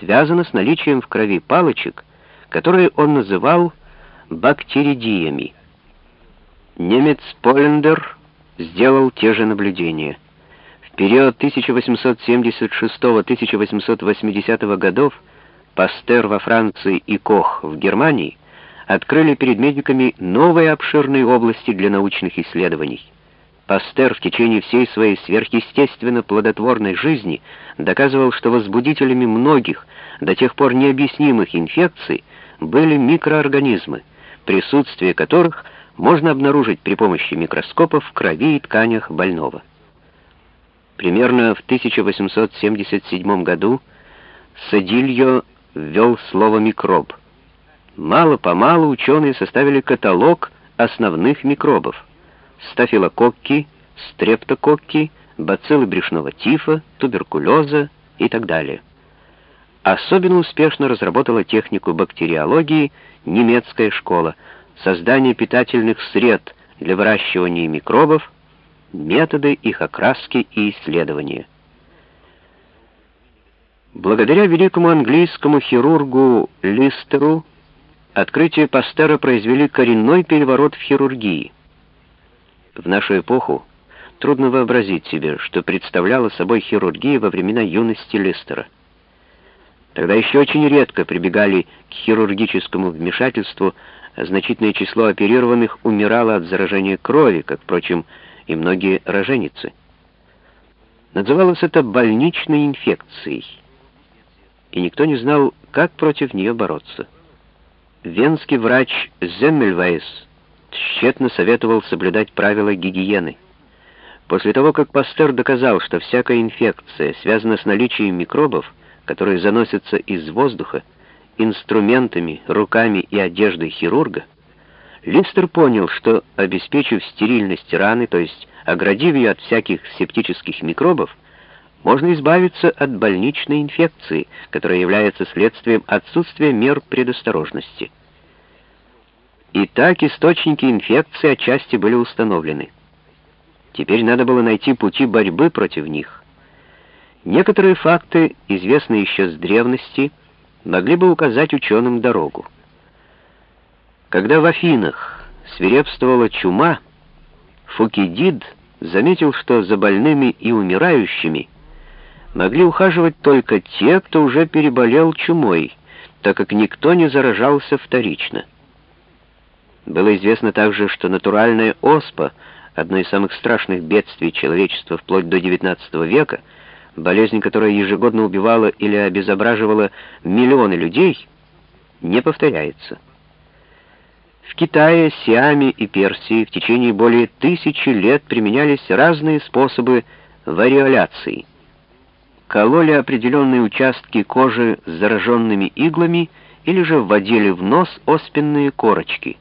связано с наличием в крови палочек, которые он называл бактеридиями. Немец Полендер сделал те же наблюдения. В период 1876-1880 годов Пастер во Франции и Кох в Германии открыли перед медиками новые обширные области для научных исследований. Пастер в течение всей своей сверхъестественно плодотворной жизни доказывал, что возбудителями многих, до тех пор необъяснимых инфекций были микроорганизмы, присутствие которых можно обнаружить при помощи микроскопов в крови и тканях больного. Примерно в 1877 году Садильо ввел слово «микроб». Мало-помалу ученые составили каталог основных микробов — стафилококки, стрептококки, бациллы брюшного тифа, туберкулеза и так далее. Особенно успешно разработала технику бактериологии немецкая школа, создание питательных сред для выращивания микробов, методы их окраски и исследования. Благодаря великому английскому хирургу Листеру открытия Пастера произвели коренной переворот в хирургии. В нашу эпоху трудно вообразить себе, что представляла собой хирургия во времена юности Листера. Тогда еще очень редко прибегали к хирургическому вмешательству, а значительное число оперированных умирало от заражения крови, как, впрочем, и многие роженицы. Называлось это больничной инфекцией, и никто не знал, как против нее бороться. Венский врач Земмельвейс тщетно советовал соблюдать правила гигиены. После того, как Пастер доказал, что всякая инфекция связана с наличием микробов, которые заносятся из воздуха, инструментами, руками и одеждой хирурга, Листер понял, что, обеспечив стерильность раны, то есть оградив ее от всяких септических микробов, можно избавиться от больничной инфекции, которая является следствием отсутствия мер предосторожности. Итак, источники инфекции отчасти были установлены. Теперь надо было найти пути борьбы против них. Некоторые факты, известные еще с древности, могли бы указать ученым дорогу. Когда в Афинах свирепствовала чума, Фукидид заметил, что за больными и умирающими могли ухаживать только те, кто уже переболел чумой, так как никто не заражался вторично. Было известно также, что натуральная оспа, одно из самых страшных бедствий человечества вплоть до XIX века, болезнь, которая ежегодно убивала или обезображивала миллионы людей, не повторяется. В Китае, Сиаме и Персии в течение более тысячи лет применялись разные способы вариоляции. Кололи определенные участки кожи с зараженными иглами или же вводили в нос оспенные корочки.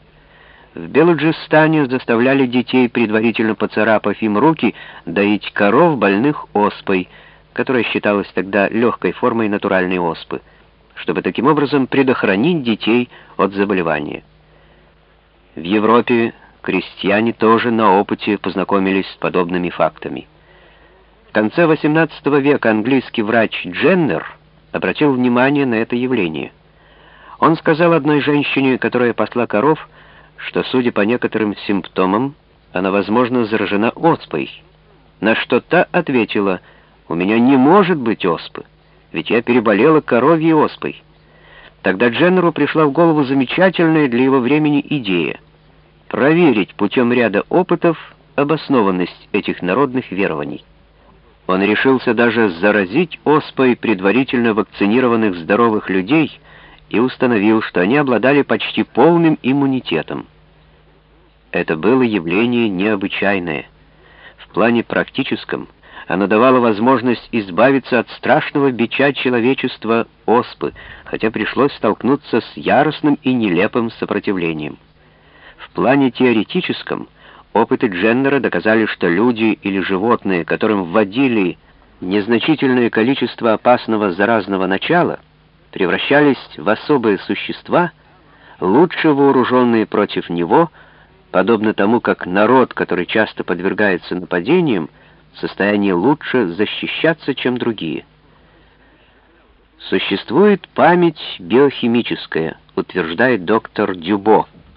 В Белуджистане заставляли детей, предварительно поцарапав им руки, доить коров, больных оспой – которая считалась тогда легкой формой натуральной оспы, чтобы таким образом предохранить детей от заболевания. В Европе крестьяне тоже на опыте познакомились с подобными фактами. В конце XVIII века английский врач Дженнер обратил внимание на это явление. Он сказал одной женщине, которая пасла коров, что, судя по некоторым симптомам, она, возможно, заражена оспой, на что та ответила — у меня не может быть оспы, ведь я переболела коровьей оспой. Тогда Дженнеру пришла в голову замечательная для его времени идея — проверить путем ряда опытов обоснованность этих народных верований. Он решился даже заразить оспой предварительно вакцинированных здоровых людей и установил, что они обладали почти полным иммунитетом. Это было явление необычайное. В плане практическом — оно давало возможность избавиться от страшного бича человечества оспы, хотя пришлось столкнуться с яростным и нелепым сопротивлением. В плане теоретическом опыты Дженнера доказали, что люди или животные, которым вводили незначительное количество опасного заразного начала, превращались в особые существа, лучше вооруженные против него, подобно тому, как народ, который часто подвергается нападениям, в состоянии лучше защищаться, чем другие. Существует память биохимическая, утверждает доктор Дюбо.